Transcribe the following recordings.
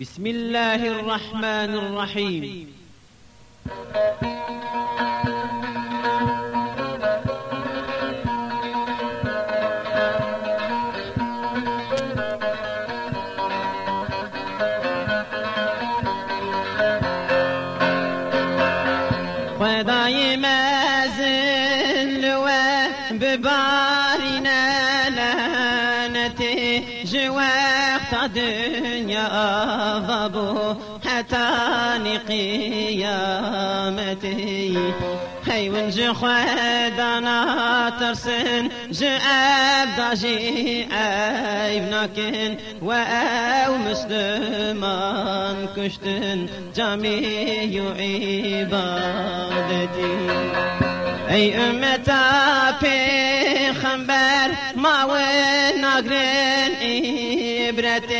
بسم الله الرحمن الرحيم. خدای مازن و ببارنا لعنتي جواخت دنيا ضبو حتى قيامتي. هي ونج خدانا ترسن جاب داجي عيبناكن وأو مسلمان كشتن جميع عبادتي. ای امتا پیغمبر ما و ناگرن عبرت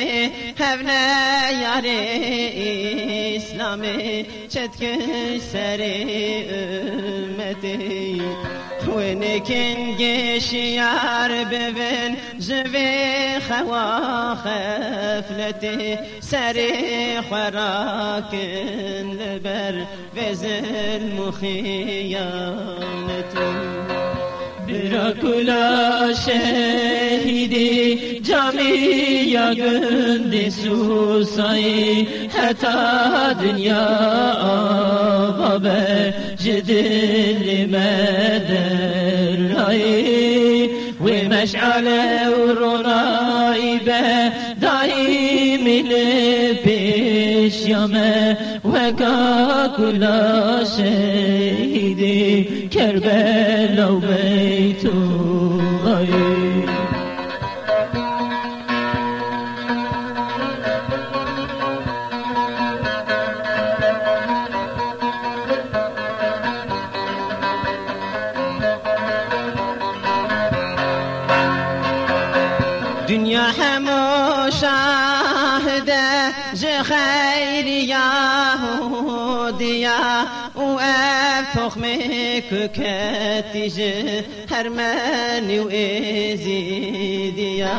هفنه یار اسلامی چتکن سر امتی ونكن جيش ببن زبي خوا خفلتي سري خراكن لبر بزل مخيانتي Irak'la şehidi cami yakındı susayı Heta dünya avabe jidilime derrayi Ve meşale urunaybe dahi ile peş yame ve kakula şehidi Kerbela beytulayı Dünya hem hoşa ج خیر یهودیا و اف تخم ککتی ج هرمنی و ازیدیا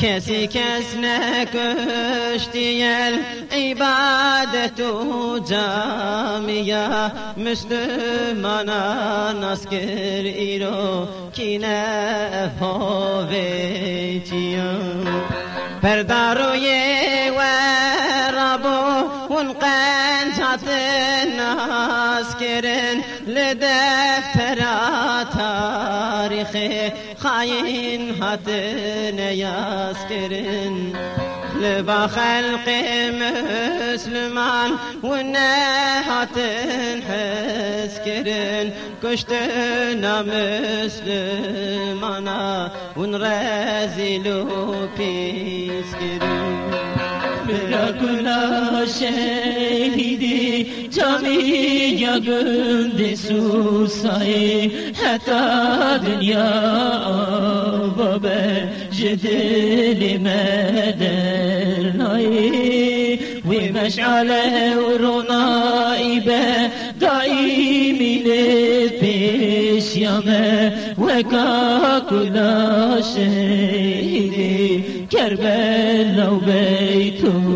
کسی کس نکشتی عبادت و جامیا مسلمانان جات الناس كرن لدفتر تاريخ خاين هاتن ياس كرن لبا خلق مسلمان ونهاتن حس كرن كشتنا مسلمانا ونرازلو بيس yakına şehidi Cami yakındı susayı Hatta dünya babe Jedilime dernayı Ve meşale urunaybe Daimini peşyame Ve kakula şehidi Kerbela ve beytum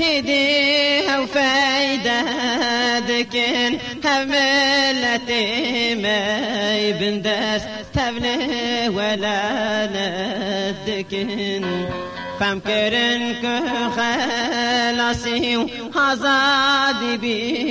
وهدي وفايدة دكن هملتي ما يبندس تبلي ولا ندكن فمكرن خلاصي وهزادي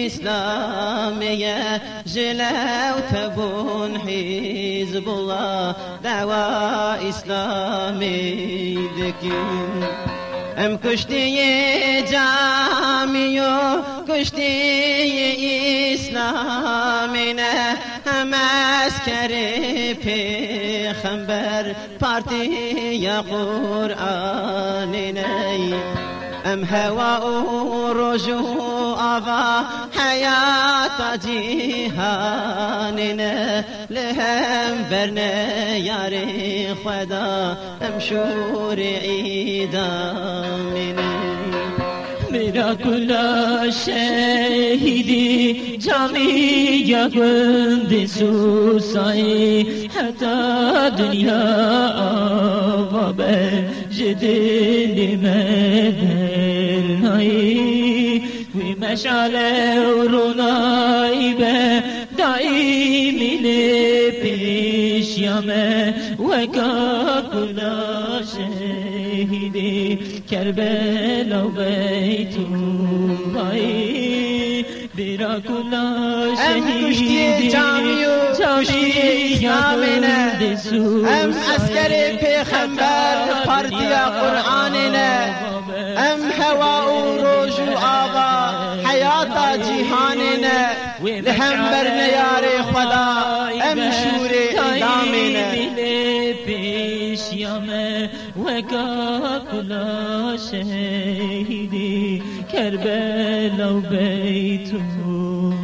بإسلامية جلا وتبون حزب الله دعوة إسلامي ذكين ام کشتی جامیو کشتی اسلامی نه هم اسکر پیغمبر پارتی یا قرآنی نه أم هوا و رجوع آوا حیات جیهانینه لهم برنه یاری خدا ام شور عیدامینه میرا کلا شهیدی جامی یا گند سوسایی حتی دنیا آواب جدل مدرنایی وی مشعل رونایی به دائمی پیش یامه وکا کلا شهیدی کربلا و بیتوبایی برا کلا شهیدی جامی آمینه أم عسكر پیغمبر پردیا قرآنینه. جیهانینه لهم برنیار خدا ام شور ایدامینه پیشیامه وکا کلا شهیدی کربلا و بیتون